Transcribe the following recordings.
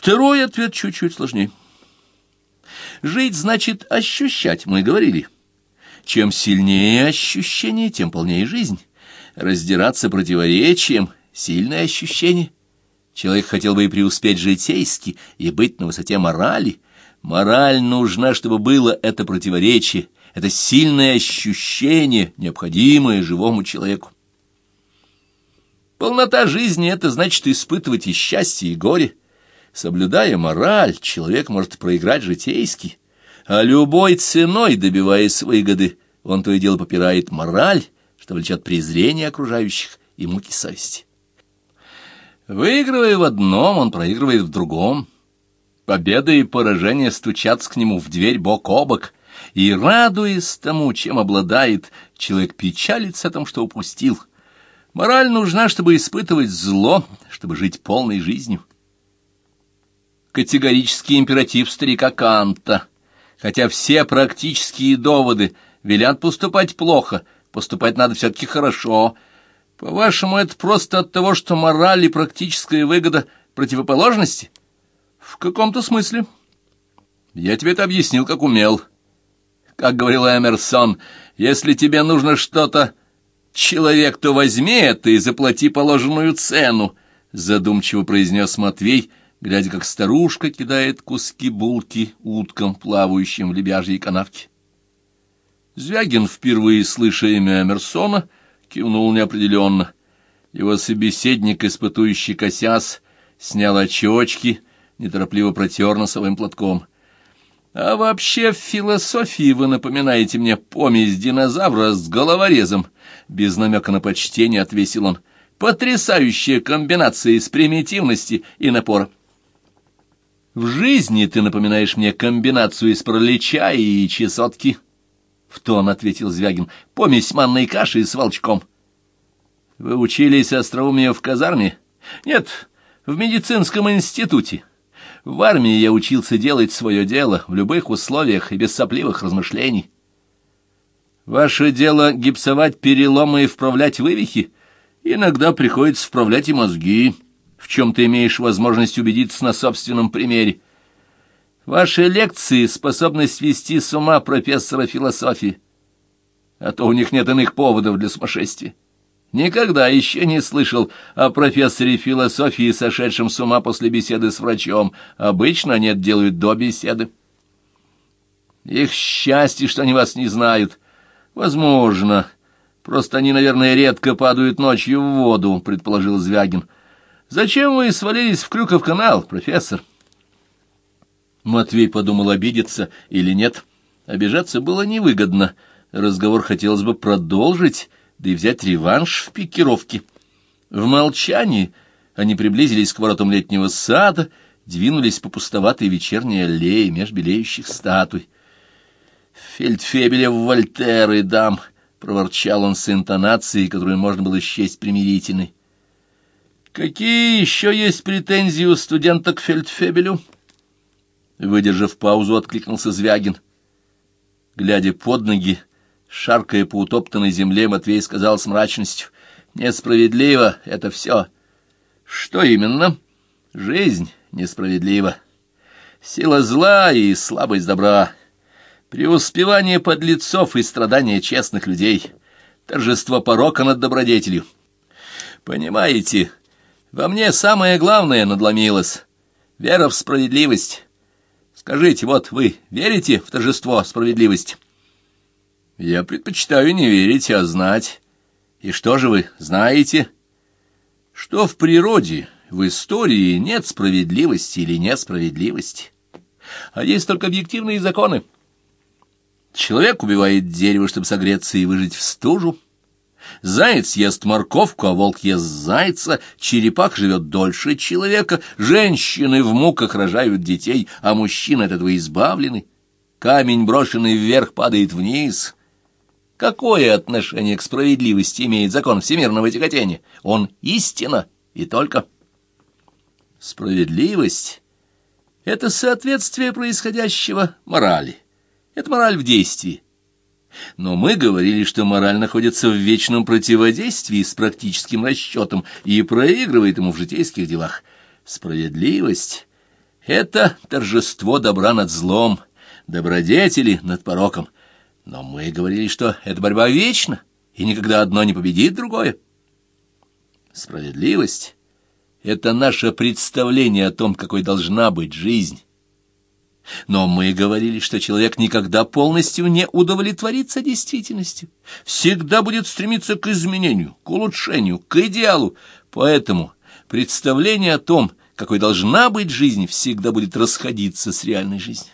Второй ответ чуть-чуть сложнее. Жить значит ощущать, мы говорили. Чем сильнее ощущение, тем полнее жизнь. Раздираться противоречием — сильное ощущение. Человек хотел бы и преуспеть житейски, и быть на высоте морали. Мораль нужна, чтобы было это противоречие, это сильное ощущение, необходимое живому человеку. Полнота жизни — это значит испытывать и счастье, и горе. Соблюдая мораль, человек может проиграть житейски, а любой ценой, добиваясь выгоды, он то и дело попирает мораль, что влечет презрение окружающих и муки совести. Выигрывая в одном, он проигрывает в другом. Победа и поражение стучатся к нему в дверь бок о бок, и, радуясь тому, чем обладает, человек печалится о том, что упустил — Мораль нужна, чтобы испытывать зло, чтобы жить полной жизнью. Категорический императив старика Канта. Хотя все практические доводы велят поступать плохо, поступать надо все-таки хорошо. По-вашему, это просто от того, что мораль и практическая выгода противоположности? В каком-то смысле. Я тебе это объяснил, как умел. Как говорил Эмерсон, если тебе нужно что-то «Человек, то возьми это и заплати положенную цену», — задумчиво произнес Матвей, глядя, как старушка кидает куски булки уткам, плавающим в лебяжьей канавке. Звягин, впервые слыша имя Эмерсона, кивнул неопределенно. Его собеседник, испытующий косяс, снял очечки, неторопливо протер носовым платком. «А вообще в философии вы напоминаете мне помесь динозавра с головорезом», — без намека на почтение отвесил он. «Потрясающая комбинация из примитивности и напора». «В жизни ты напоминаешь мне комбинацию из паралича и чесотки», — в тон ответил Звягин. «Помесь манной каши с волчком». «Вы учились остроумию в казарме?» «Нет, в медицинском институте». В армии я учился делать свое дело в любых условиях и без сопливых размышлений. Ваше дело гипсовать переломы и вправлять вывихи? Иногда приходится вправлять и мозги, в чем ты имеешь возможность убедиться на собственном примере. Ваши лекции — способность свести с ума профессора философии, а то у них нет иных поводов для сумасшествия. Никогда еще не слышал о профессоре философии, сошедшем с ума после беседы с врачом. Обычно они это делают до беседы. Их счастье, что они вас не знают. Возможно. Просто они, наверное, редко падают ночью в воду, предположил Звягин. Зачем вы свалились в Крюков канал, профессор? Матвей подумал, обидеться или нет. Обижаться было невыгодно. Разговор хотелось бы продолжить, да и взять реванш в пикировке. В молчании они приблизились к воротам летнего сада, двинулись по пустоватой вечерней аллее меж белеющих статуй. «Фельдфебеля в Вольтеры дам!» — проворчал он с интонацией, которую можно было счесть примирительной. «Какие еще есть претензии у студента к Фельдфебелю?» Выдержав паузу, откликнулся Звягин. Глядя под ноги, Шаркая по утоптанной земле, Матвей сказал с мрачностью, «Несправедливо это все». «Что именно?» «Жизнь несправедлива. Сила зла и слабость добра. Преуспевание подлецов и страдания честных людей. Торжество порока над добродетелью. Понимаете, во мне самое главное надломилось — вера в справедливость. Скажите, вот вы верите в торжество справедливости?» Я предпочитаю не верить, а знать. И что же вы знаете? Что в природе, в истории нет справедливости или несправедливости, а есть только объективные законы. Человек убивает дерево, чтобы согреться и выжить в стужу. Заяц ест морковку, а волк ест зайца, черепах живет дольше человека, женщины в муках рожают детей, а мужчины от этого избавлены. Камень, брошенный вверх, падает вниз — Какое отношение к справедливости имеет закон всемирного тяготения? Он истина и только. Справедливость — это соответствие происходящего морали. Это мораль в действии. Но мы говорили, что мораль находится в вечном противодействии с практическим расчетом и проигрывает ему в житейских делах. Справедливость Это торжество добра над злом, добродетели над пороком. Но мы говорили, что эта борьба вечна, и никогда одно не победит другое. Справедливость — это наше представление о том, какой должна быть жизнь. Но мы говорили, что человек никогда полностью не удовлетворится действительностью, всегда будет стремиться к изменению, к улучшению, к идеалу. Поэтому представление о том, какой должна быть жизнь, всегда будет расходиться с реальной жизнью.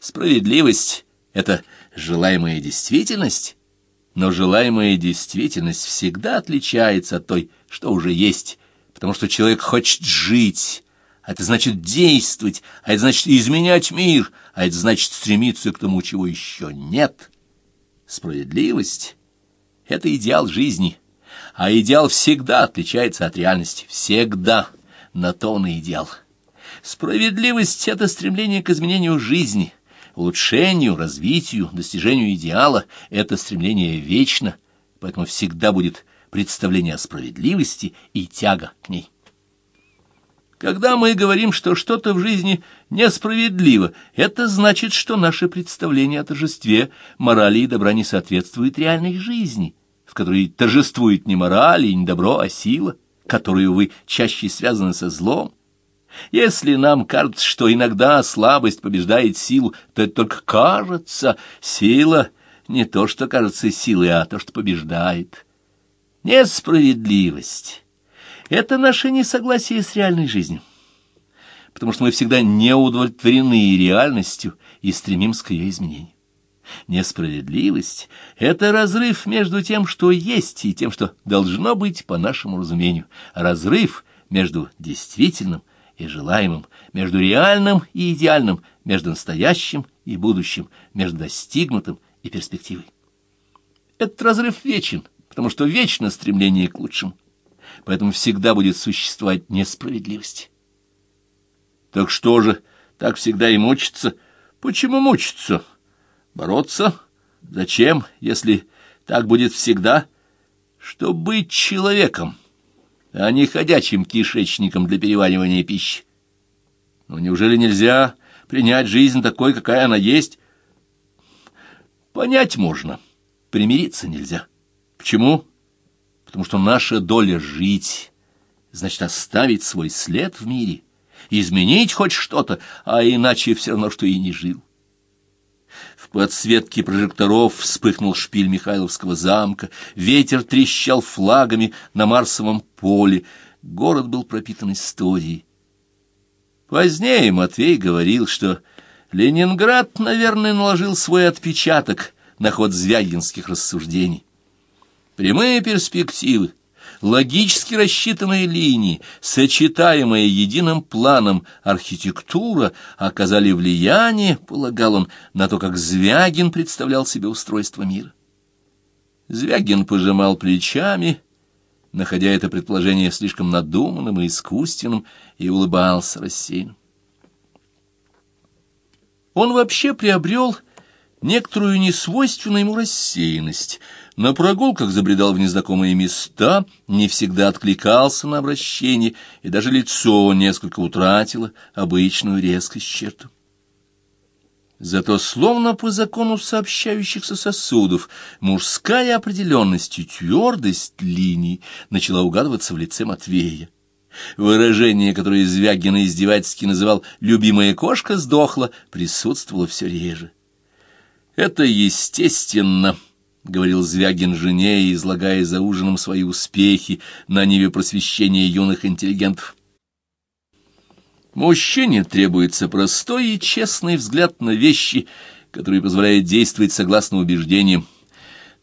Справедливость — это желаемая действительность, но желаемая действительность всегда отличается от той, что уже есть, потому что человек хочет жить, а это значит действовать, а это значит изменять мир, а это значит стремиться к тому, чего еще нет. Справедливость — это идеал жизни, а идеал всегда отличается от реальности, всегда на то он и идеал. Справедливость — это стремление к изменению жизни, улучшению, развитию, достижению идеала. Это стремление вечно, поэтому всегда будет представление о справедливости и тяга к ней. Когда мы говорим, что что-то в жизни несправедливо, это значит, что наше представление о торжестве морали и добра не соответствует реальной жизни, в которой торжествует не мораль и не добро, а сила, которую вы чаще связаны со злом. Если нам кажется, что иногда слабость побеждает силу, то это только кажется. Сила не то, что кажется силой, а то, что побеждает. Несправедливость это наше несогласие с реальной жизнью, потому что мы всегда не удовлетворены реальностью и стремимся к ее изменению. Несправедливость — это разрыв между тем, что есть, и тем, что должно быть по нашему разумению. Разрыв между действительным и желаемым, между реальным и идеальным, между настоящим и будущим, между достигнутым и перспективой. Этот разрыв вечен, потому что вечно стремление к лучшему поэтому всегда будет существовать несправедливость. Так что же, так всегда и мучиться? Почему мучиться? Бороться? Зачем, если так будет всегда? Что быть человеком, а не ходячим кишечником для переваривания пищи. Но неужели нельзя принять жизнь такой, какая она есть? Понять можно, примириться нельзя. Почему? Потому что наша доля — жить, значит, оставить свой след в мире, изменить хоть что-то, а иначе все равно, что и не жил. В подсветке прожекторов вспыхнул шпиль Михайловского замка, ветер трещал флагами на Марсовом поле, город был пропитан историей. Позднее Матвей говорил, что Ленинград, наверное, наложил свой отпечаток на ход звягинских рассуждений. Прямые перспективы, логически рассчитанные линии, сочетаемые единым планом архитектура, оказали влияние, полагал он, на то, как Звягин представлял себе устройство мира. Звягин пожимал плечами, находя это предположение слишком надуманным и искусственным, и улыбался рассеянно. Он вообще приобрел некоторую несвойственную ему рассеянность — на прогулках забредал в незнакомые места, не всегда откликался на обращение, и даже лицо несколько утратило обычную резкость черту. Зато, словно по закону сообщающихся сосудов, мужская определенность и твердость линий начала угадываться в лице Матвея. Выражение, которое Звягин издевательски называл «любимая кошка сдохла», присутствовало все реже. Это естественно, — говорил Звягин жене, излагая за ужином свои успехи на ниве просвещения юных интеллигентов. Мужчине требуется простой и честный взгляд на вещи, который позволяет действовать согласно убеждениям.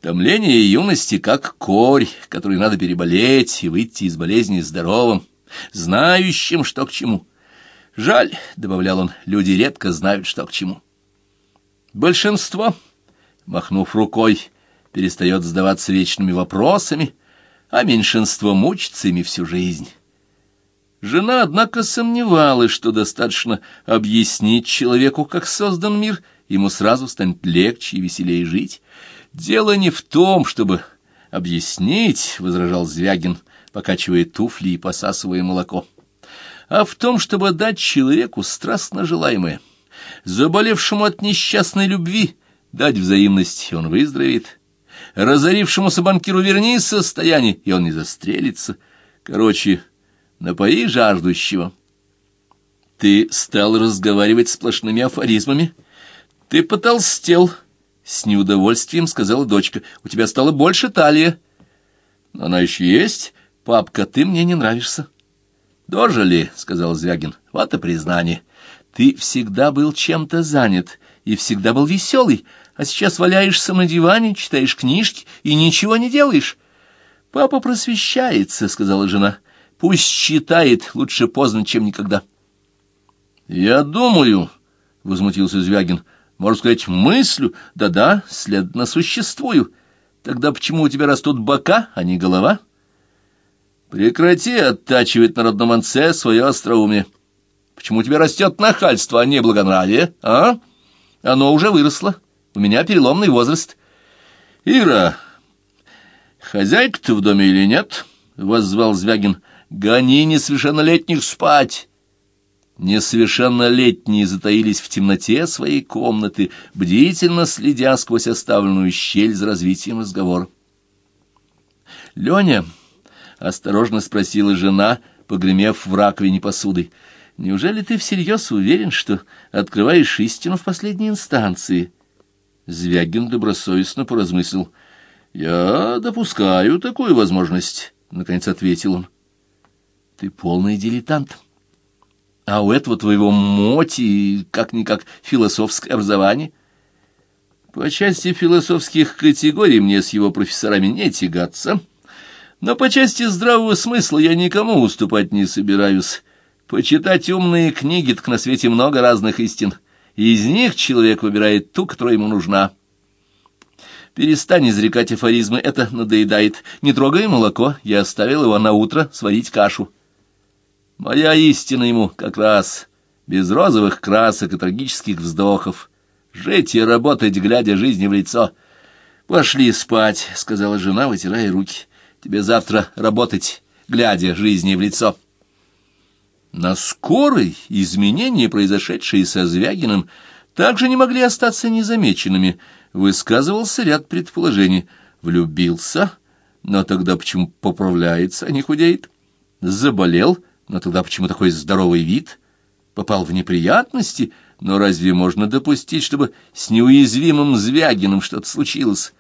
Томление юности как корь, который надо переболеть и выйти из болезни здоровым, знающим, что к чему. Жаль, — добавлял он, — люди редко знают, что к чему. Большинство, махнув рукой, перестает задаваться вечными вопросами, а меньшинство мучится ими всю жизнь. Жена, однако, сомневалась, что достаточно объяснить человеку, как создан мир, ему сразу станет легче и веселее жить. Дело не в том, чтобы объяснить, — возражал Звягин, покачивая туфли и посасывая молоко, — а в том, чтобы дать человеку страстно желаемое. Заболевшему от несчастной любви дать взаимность, и он выздоровеет. Разорившемуся банкиру верни состояние, и он не застрелится. Короче, напои жаждущего. Ты стал разговаривать сплошными афоризмами. Ты потолстел, — с неудовольствием сказала дочка. У тебя стало больше талия. Но она еще есть. Папка, ты мне не нравишься. «Дожили», — сказал Звягин. «Вот и признание. Ты всегда был чем-то занят и всегда был веселый, а сейчас валяешься на диване, читаешь книжки и ничего не делаешь». «Папа просвещается», — сказала жена. «Пусть читает, лучше поздно, чем никогда». «Я думаю», — возмутился Звягин, — «можно сказать, мыслю. Да-да, следно существую. Тогда почему у тебя растут бока, а не голова?» Прекрати оттачивать на родном отце свое остроумие. Почему у тебя растет нахальство, а не благонравие, а? Оно уже выросло. У меня переломный возраст. Ира, хозяйка ты в доме или нет? — воззвал Звягин. Гони несовершеннолетних спать. Несовершеннолетние затаились в темноте своей комнаты, бдительно следя сквозь оставленную щель за развитием разговора. Леня... — осторожно спросила жена, погремев в раковине посудой. «Неужели ты всерьез уверен, что открываешь истину в последней инстанции?» Звягин добросовестно поразмыслил. «Я допускаю такую возможность», — наконец ответил он. «Ты полный дилетант. А у этого твоего моти как-никак философское образование». «По части философских категорий мне с его профессорами не тягаться», но по части здравого смысла я никому уступать не собираюсь. Почитать умные книги, так на свете много разных истин. Из них человек выбирает ту, которая ему нужна. Перестань изрекать афоризмы, это надоедает. Не трогай молоко, я оставил его на утро сварить кашу. Моя истина ему как раз без розовых красок и трагических вздохов. Жить и работать, глядя жизни в лицо. «Пошли спать», — сказала жена, вытирая руки. Тебе завтра работать, глядя жизни в лицо. На скорой изменения, произошедшие со Звягиным, также не могли остаться незамеченными. Высказывался ряд предположений. Влюбился, но тогда почему поправляется, а не худеет? Заболел, но тогда почему такой здоровый вид? Попал в неприятности, но разве можно допустить, чтобы с неуязвимым Звягиным что-то случилось?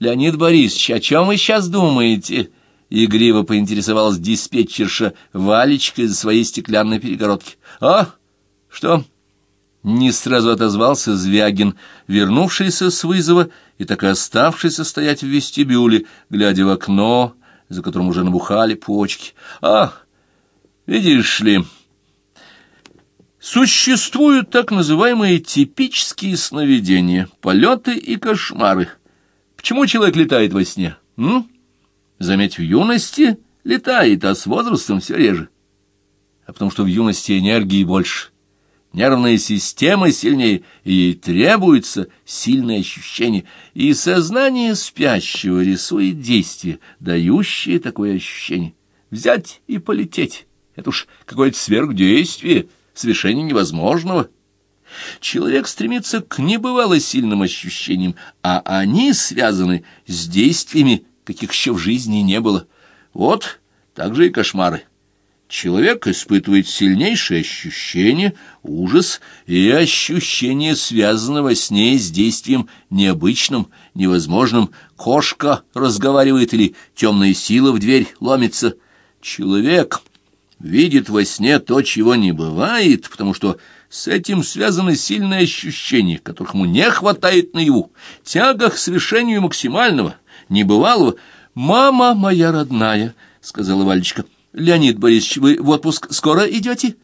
Леонид Борисович, о чем вы сейчас думаете?» Игриво поинтересовалась диспетчерша Валечка из своей стеклянной перегородки. «А? Что?» Не сразу отозвался Звягин, вернувшийся с вызова и так и оставшийся стоять в вестибюле, глядя в окно, за которым уже набухали почки. «А, видишь ли...» Существуют так называемые типические сновидения, полеты и кошмары. Почему человек летает во сне? М? Заметь, в юности летает, а с возрастом все реже. А потому что в юности энергии больше, нервная система сильнее, и ей требуется сильное ощущение, и сознание спящего рисует действие, дающее такое ощущение. Взять и полететь — это уж какое-то сверхдействие, совершение невозможного — Человек стремится к небывало сильным ощущениям, а они связаны с действиями, каких еще в жизни не было. Вот так же и кошмары. Человек испытывает сильнейшие ощущения, ужас и ощущение, связанного с ней с действием необычным, невозможным. Кошка разговаривает или темная сила в дверь ломится. Человек видит во сне то, чего не бывает, потому что с этим связаны сильные ощущения, которых ему не хватает наяву, тяга к совершению максимального, небывалого. «Мама моя родная», — сказала Валечка, — «Леонид Борисович, вы в отпуск скоро идете?»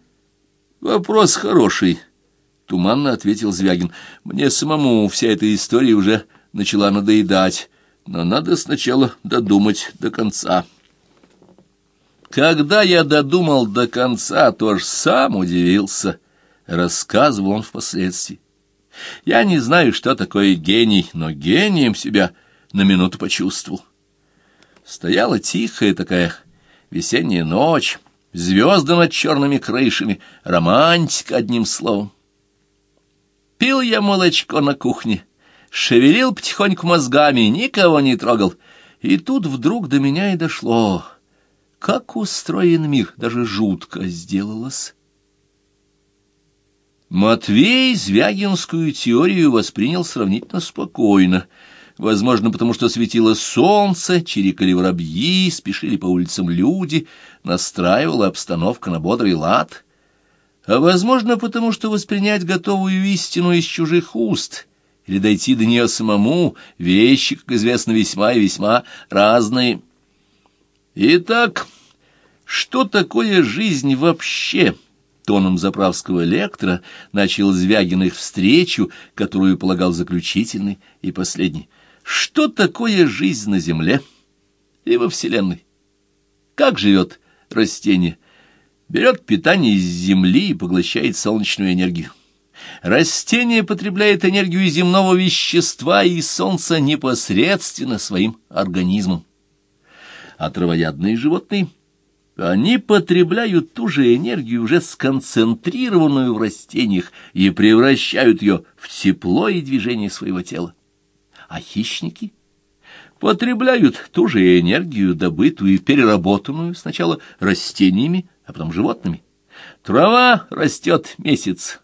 «Вопрос хороший», — туманно ответил Звягин. «Мне самому вся эта история уже начала надоедать, но надо сначала додумать до конца». Когда я додумал до конца, то ж сам удивился — рассказывал он впоследствии. Я не знаю, что такое гений, но гением себя на минуту почувствовал. Стояла тихая такая весенняя ночь, звезды над черными крышами, романтика одним словом. Пил я молочко на кухне, шевелил потихоньку мозгами, никого не трогал. И тут вдруг до меня и дошло. Как устроен мир, даже жутко сделалось. Матвей Звягинскую теорию воспринял сравнительно спокойно. Возможно, потому что светило солнце, чирикали воробьи, спешили по улицам люди, настраивала обстановка на бодрый лад. А возможно, потому что воспринять готовую истину из чужих уст или дойти до нее самому, вещи, как известно, весьма и весьма разные. Итак, что такое жизнь вообще? Тоном заправского лектора начал Звягин их встречу, которую полагал заключительной и последней. Что такое жизнь на Земле и во Вселенной? Как живет растение? Берет питание из земли и поглощает солнечную энергию. Растение потребляет энергию земного вещества и солнца непосредственно своим организмом. А травоядные животные, они потребляют ту же энергию, уже сконцентрированную в растениях, и превращают ее в тепло и движение своего тела. А хищники потребляют ту же энергию, добытую и переработанную сначала растениями, а потом животными. Трава растет месяц,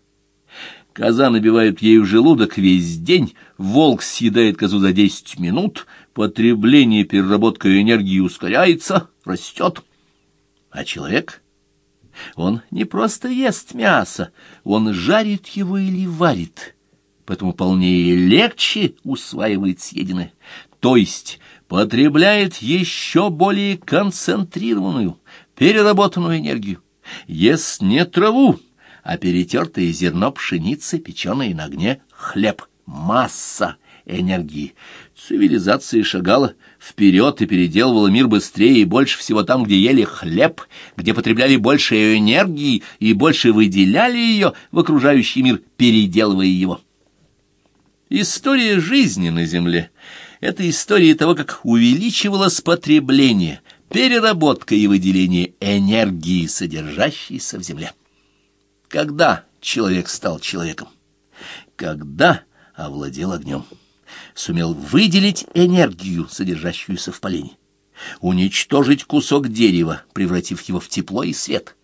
Коза набивает ею желудок весь день, волк съедает козу за десять минут, потребление переработка энергии ускоряется, растет. А человек? Он не просто ест мясо, он жарит его или варит, поэтому полнее и легче усваивает съеденное, то есть потребляет еще более концентрированную, переработанную энергию. Ест не траву, а перетертое зерно пшеницы, печеное на огне, хлеб, масса энергии. Цивилизация шагала вперед и переделывала мир быстрее и больше всего там, где ели хлеб, где потребляли больше энергии и больше выделяли ее в окружающий мир, переделывая его. История жизни на Земле — это история того, как увеличивалось потребление, переработка и выделение энергии, содержащейся в Земле. Когда человек стал человеком? Когда овладел огнем? Сумел выделить энергию, содержащуюся в полене. Уничтожить кусок дерева, превратив его в тепло и свет.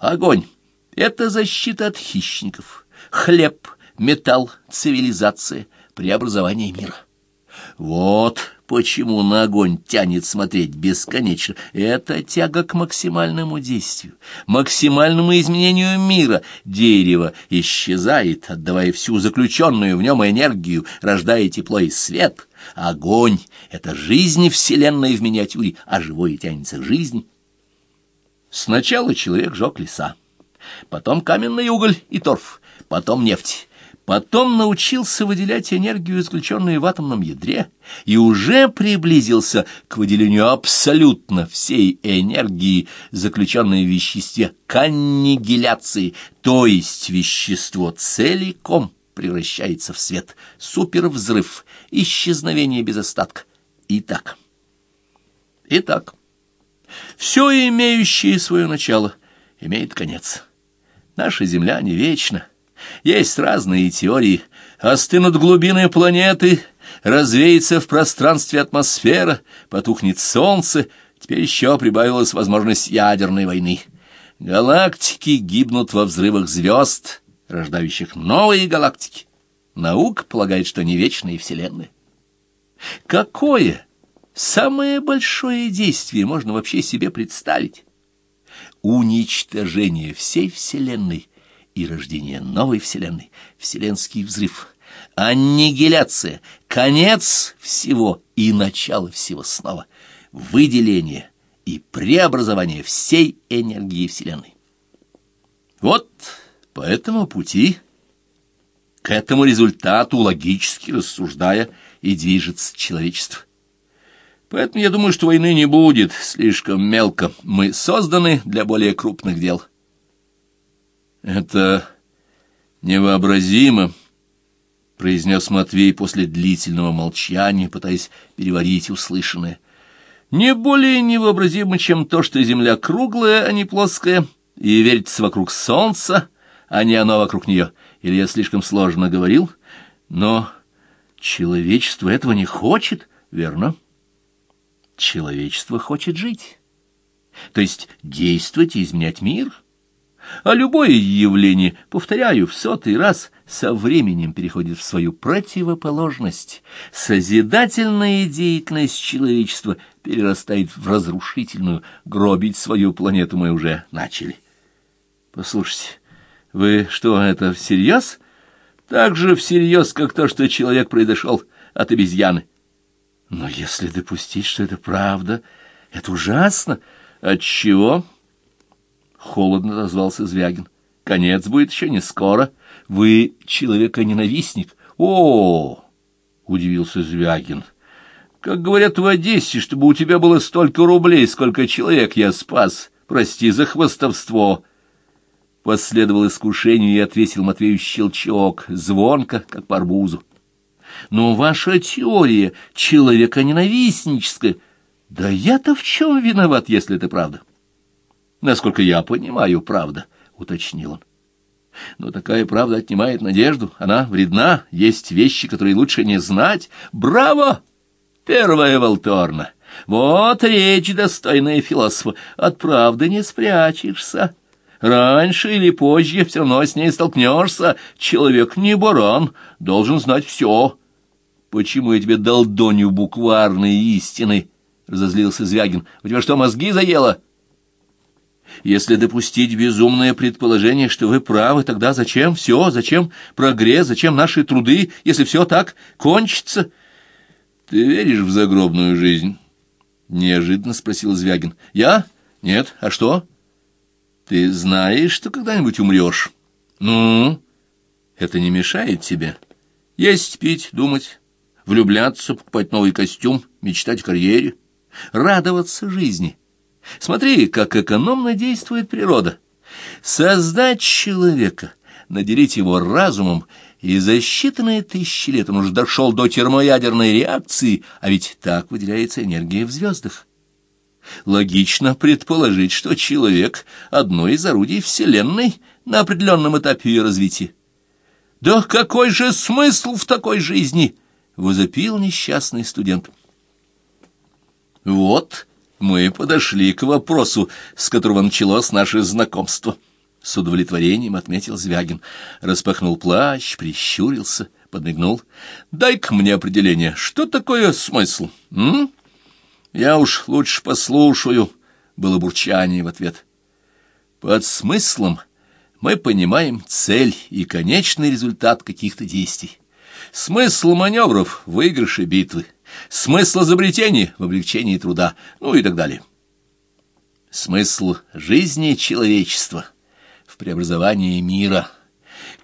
Огонь — это защита от хищников. Хлеб, металл, цивилизация, преобразование мира. Вот Почему на огонь тянет смотреть бесконечно? Это тяга к максимальному действию, максимальному изменению мира. Дерево исчезает, отдавая всю заключенную в нем энергию, рождая тепло и свет. Огонь — это жизнь Вселенной в миниатюре, а живое тянется к жизни. Сначала человек жег леса, потом каменный уголь и торф, потом нефть. Потом научился выделять энергию, исключенную в атомном ядре, и уже приблизился к выделению абсолютно всей энергии, заключенной в веществе, к аннигиляции, то есть вещество целиком превращается в свет, супервзрыв, исчезновение без остатка. Итак, итак, все имеющее свое начало имеет конец. Наша Земля не вечна. Есть разные теории. Остынут глубины планеты, развеется в пространстве атмосфера, потухнет солнце, теперь еще прибавилась возможность ядерной войны. Галактики гибнут во взрывах звезд, рождающих новые галактики. Наука полагает, что не вечные вселенные. Какое самое большое действие можно вообще себе представить? Уничтожение всей вселенной и рождение новой Вселенной, вселенский взрыв, аннигиляция, конец всего и начало всего снова, выделение и преобразование всей энергии Вселенной. Вот по этому пути, к этому результату, логически рассуждая, и движется человечество. Поэтому я думаю, что войны не будет слишком мелко. Мы созданы для более крупных дел. «Это невообразимо», — произнес Матвей после длительного молчания, пытаясь переварить услышанное. не более невообразимо, чем то, что Земля круглая, а не плоская, и вертится вокруг Солнца, а не оно вокруг нее. Или я слишком сложно говорил? Но человечество этого не хочет, верно? Человечество хочет жить, то есть действовать и изменять мир — а любое явление, повторяю в сотый раз, со временем переходит в свою противоположность. Созидательная деятельность человечества перерастает в разрушительную. Гробить свою планету мы уже начали. Послушайте, вы что, это всерьез? Так же всерьез, как то, что человек произошел от обезьяны. Но если допустить, что это правда, это ужасно. Отчего? чего? Холодно отозвался Звягин. Конец будет еще не скоро. Вы человека-ненавистник. О, удивился Звягин. Как говорят в Одессе, чтобы у тебя было столько рублей, сколько человек я спас. Прости за хвостовство. Последовал искушению и отвесил Матвею щелчок, звонко, как по арбузу. Но ваша теория человека-ненавистническая. Да я-то в чем виноват, если это правда? Насколько я понимаю, правда, — уточнил он. Но такая правда отнимает надежду, она вредна, есть вещи, которые лучше не знать. Браво! Первая волторна. Вот речь достойная философа. От правды не спрячешься. Раньше или позже все равно с ней столкнешься. Человек не баран, должен знать все. Почему я тебе дал доню букварные истины? — разозлился Звягин. — У тебя что, мозги заело? — если допустить безумное предположение, что вы правы, тогда зачем все, зачем прогресс, зачем наши труды, если все так кончится? Ты веришь в загробную жизнь? Неожиданно спросил Звягин. Я? Нет. А что? Ты знаешь, что когда-нибудь умрешь? Ну, это не мешает тебе. Есть, пить, думать, влюбляться, покупать новый костюм, мечтать о карьере, радоваться жизни — Смотри, как экономно действует природа. Создать человека, наделить его разумом, и за считанные тысячи лет он уже дошел до термоядерной реакции, а ведь так выделяется энергия в звездах. Логично предположить, что человек — одно из орудий Вселенной на определенном этапе ее развития. «Да какой же смысл в такой жизни?» — возопил несчастный студент. «Вот», мы подошли к вопросу, с которого началось наше знакомство. С удовлетворением отметил Звягин. Распахнул плащ, прищурился, подмигнул. «Дай-ка мне определение, что такое смысл, м? Я уж лучше послушаю», — было бурчание в ответ. «Под смыслом мы понимаем цель и конечный результат каких-то действий. Смысл маневров — выигрыши битвы» смысл изобретений в облегчении труда, ну и так далее. Смысл жизни человечества в преобразовании мира.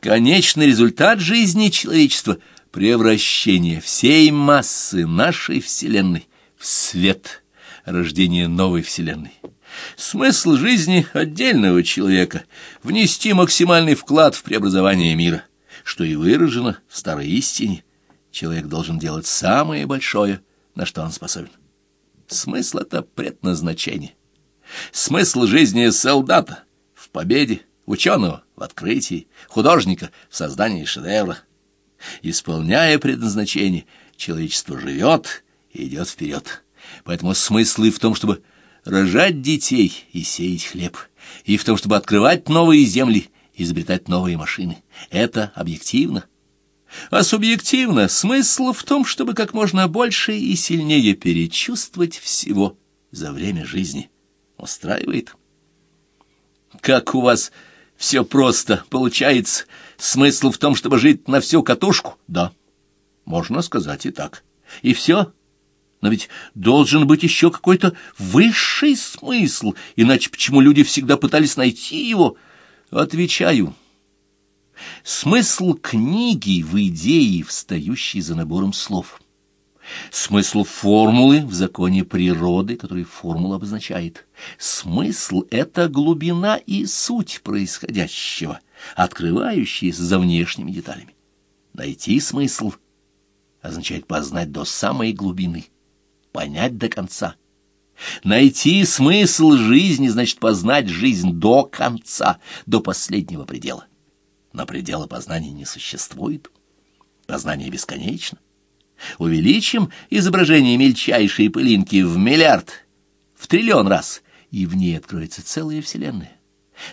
Конечный результат жизни человечества — превращение всей массы нашей Вселенной в свет, рождение новой Вселенной. Смысл жизни отдельного человека — внести максимальный вклад в преобразование мира, что и выражено в старой истине — человек должен делать самое большое, на что он способен. Смысл — это предназначение. Смысл жизни солдата в победе, ученого в открытии, художника в создании шедевра. Исполняя предназначение, человечество живет и идет вперед. Поэтому смысл и в том, чтобы рожать детей и сеять хлеб, и в том, чтобы открывать новые земли, изобретать новые машины. Это объективно а субъективно смысл в том, чтобы как можно больше и сильнее перечувствовать всего за время жизни. Устраивает? Как у вас все просто получается? Смысл в том, чтобы жить на всю катушку? Да, можно сказать и так. И все? Но ведь должен быть еще какой-то высший смысл, иначе почему люди всегда пытались найти его? Отвечаю — Смысл книги в идее, встающей за набором слов. Смысл формулы в законе природы, который формула обозначает. Смысл — это глубина и суть происходящего, открывающаяся за внешними деталями. Найти смысл означает познать до самой глубины, понять до конца, Найти смысл жизни значит познать жизнь до конца, до последнего предела. Но предела познания не существует. Познание бесконечно. Увеличим изображение мельчайшей пылинки в миллиард, в триллион раз, и в ней откроется целая вселенная.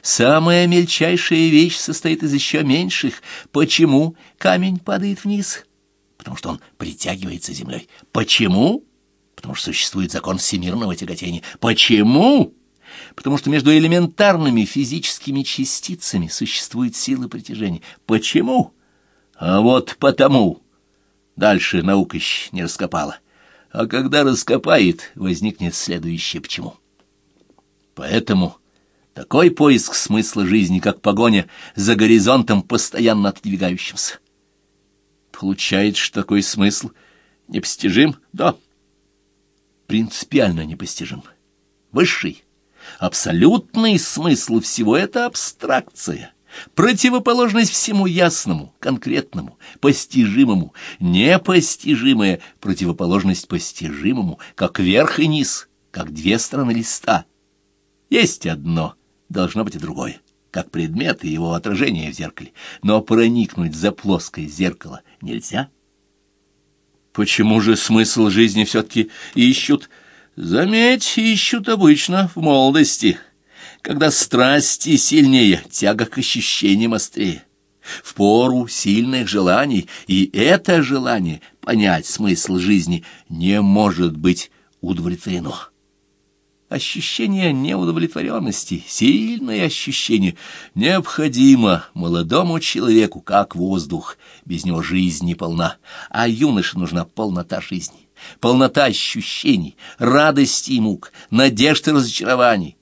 Самая мельчайшая вещь состоит из еще меньших. Почему камень падает вниз? Потому что он притягивается землей. Почему? Потому что существует закон всемирного тяготения. Почему? Потому что между элементарными физическими частицами существует сила притяжения. Почему? А вот потому. Дальше наука еще не раскопала. А когда раскопает, возникнет следующее почему. Поэтому такой поиск смысла жизни, как погоня за горизонтом, постоянно отодвигающимся. Получается, что такой смысл непостижим? Да. Принципиально непостижим. Высший, абсолютный смысл всего — это абстракция — Противоположность всему ясному, конкретному, постижимому, непостижимая противоположность постижимому, как верх и низ, как две стороны листа. Есть одно, должно быть и другое, как предмет и его отражение в зеркале, но проникнуть за плоское зеркало нельзя. Почему же смысл жизни все-таки ищут? Заметь, ищут обычно в молодости — когда страсти сильнее, тяга к ощущениям острее. В пору сильных желаний, и это желание понять смысл жизни не может быть удовлетворено. Ощущение неудовлетворенности, сильное ощущение, необходимо молодому человеку, как воздух. Без него жизнь не полна, а юноше нужна полнота жизни, полнота ощущений, радости и мук, надежд и разочарований,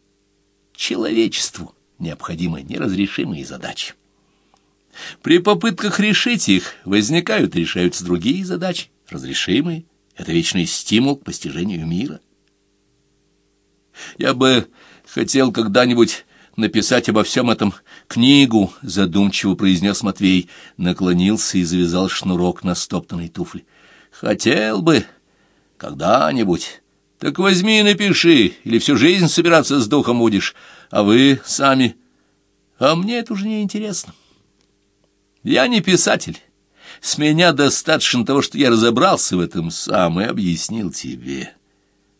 человечеству необходимы неразрешимые задачи. При попытках решить их возникают и решаются другие задачи, разрешимые. Это вечный стимул к постижению мира. Я бы хотел когда-нибудь написать обо всем этом книгу, задумчиво произнес Матвей, наклонился и завязал шнурок на стоптанной туфле. Хотел бы когда-нибудь так возьми и напиши, или всю жизнь собираться с духом будешь, а вы сами... А мне это уже не интересно. Я не писатель. С меня достаточно того, что я разобрался в этом сам и объяснил тебе.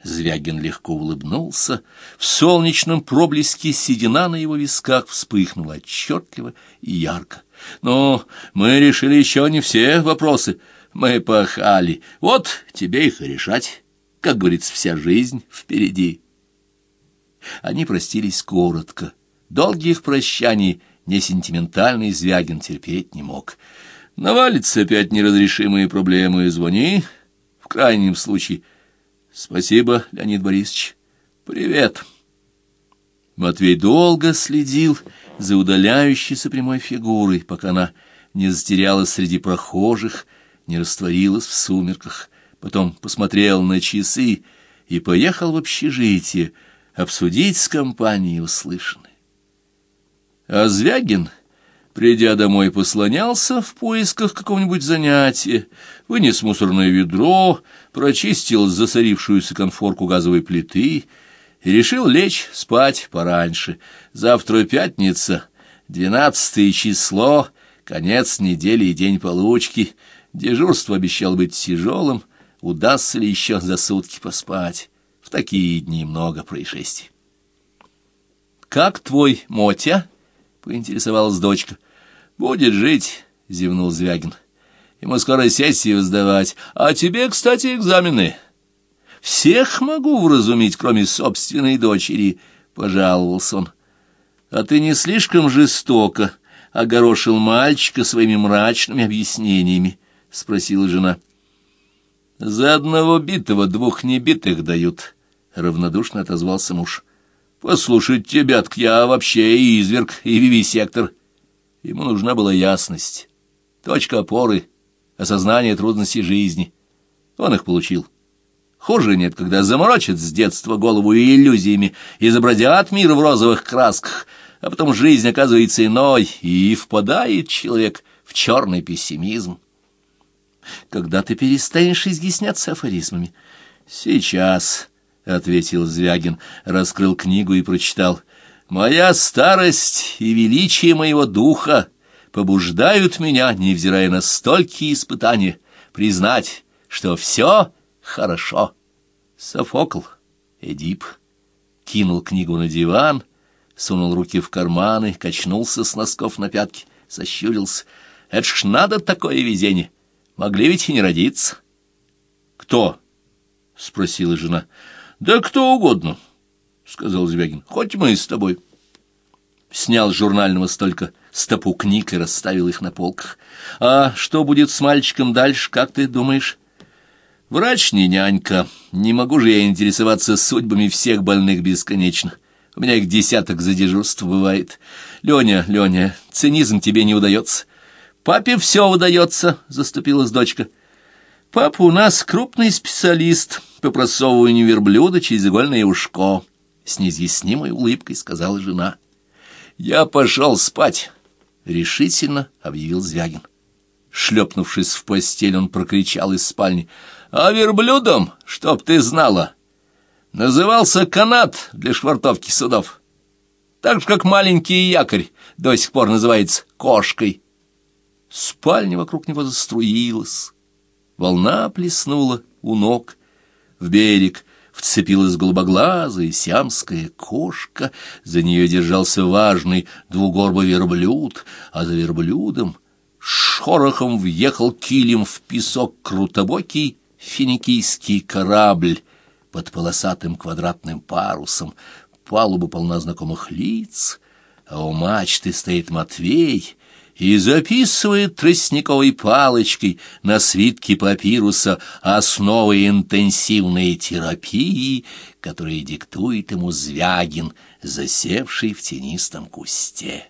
Звягин легко улыбнулся. В солнечном проблеске седина на его висках вспыхнула отчетливо и ярко. Но мы решили еще не все вопросы. Мы пахали. Вот тебе их решать. Как говорится, вся жизнь впереди. Они простились коротко. Долгих прощаний несентиментальный Звягин терпеть не мог. Навалится опять неразрешимые проблемы, звони. В крайнем случае. Спасибо, Леонид Борисович. Привет. Матвей долго следил за удаляющейся прямой фигурой, пока она не затерялась среди прохожих, не растворилась в сумерках потом посмотрел на часы и поехал в общежитие обсудить с компанией услышанное. А Звягин, придя домой, послонялся в поисках какого-нибудь занятия, вынес мусорное ведро, прочистил засорившуюся конфорку газовой плиты и решил лечь спать пораньше. Завтра пятница, двенадцатое число, конец недели и день получки. Дежурство обещал быть тяжелым, удастся ли еще за сутки поспать. В такие дни много происшествий. «Как твой Мотя?» — поинтересовалась дочка. «Будет жить», — зевнул Звягин. «Ему скоро сессию сдавать. А тебе, кстати, экзамены». «Всех могу вразумить, кроме собственной дочери», — пожаловался он. «А ты не слишком жестоко огорошил мальчика своими мрачными объяснениями?» — спросила жена. «За одного битого двух небитых дают», — равнодушно отозвался муж. «Послушать тебя, так я вообще и изверг, и вивисектор». Ему нужна была ясность, точка опоры, осознание трудностей жизни. Он их получил. Хуже нет, когда заморочат с детства голову и иллюзиями, изобразят мир в розовых красках, а потом жизнь оказывается иной, и впадает человек в черный пессимизм. Когда ты перестанешь изъясняться афоризмами? Сейчас, — ответил Звягин, раскрыл книгу и прочитал. «Моя старость и величие моего духа побуждают меня, невзирая на столькие испытания, признать, что все хорошо». Софокл, Эдип, кинул книгу на диван, сунул руки в карманы, качнулся с носков на пятки, сощурился. «Это ж надо такое везение! Могли ведь и не родиться!» «Кто?» — спросила жена. «Да кто угодно», — сказал Звягин. «Хоть мы с тобой». Снял с журнального столько стопу книг и расставил их на полках. «А что будет с мальчиком дальше, как ты думаешь?» «Врач не нянька. Не могу же я интересоваться судьбами всех больных бесконечно. У меня их десяток за дежурство бывает. Леня, Леня, цинизм тебе не удается». «Папе все удается», — заступилась дочка. «Папа у нас крупный специалист» по просовыванию верблюда через игольное ушко, — с неизъяснимой улыбкой сказала жена. — Я пошел спать, — решительно объявил Звягин. Шлепнувшись в постель, он прокричал из спальни. — А верблюдом, чтоб ты знала, назывался канат для швартовки судов. Так же, как маленький якорь до сих пор называется кошкой. Спальня вокруг него заструилась. Волна плеснула у ног, в берег вцепилась голубоглазая сиамская кошка, за нее держался важный двугорбый верблюд, а за верблюдом шорохом въехал килем в песок крутобокий финикийский корабль под полосатым квадратным парусом. Палуба полна знакомых лиц, а у мачты стоит Матвей — и записывает тростниковой палочкой на свитке папируса основы интенсивной терапии, которые диктует ему Звягин, засевший в тенистом кусте.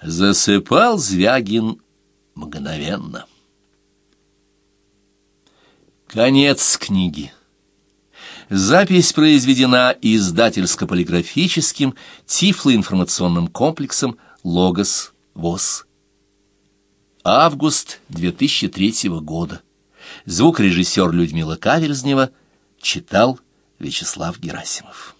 Засыпал Звягин мгновенно. Конец книги. Запись произведена издательско-полиграфическим тифлоинформационным комплексом Логос ВОЗ. Август 2003 года. Звукорежиссер Людмила Каверзнева читал Вячеслав Герасимов.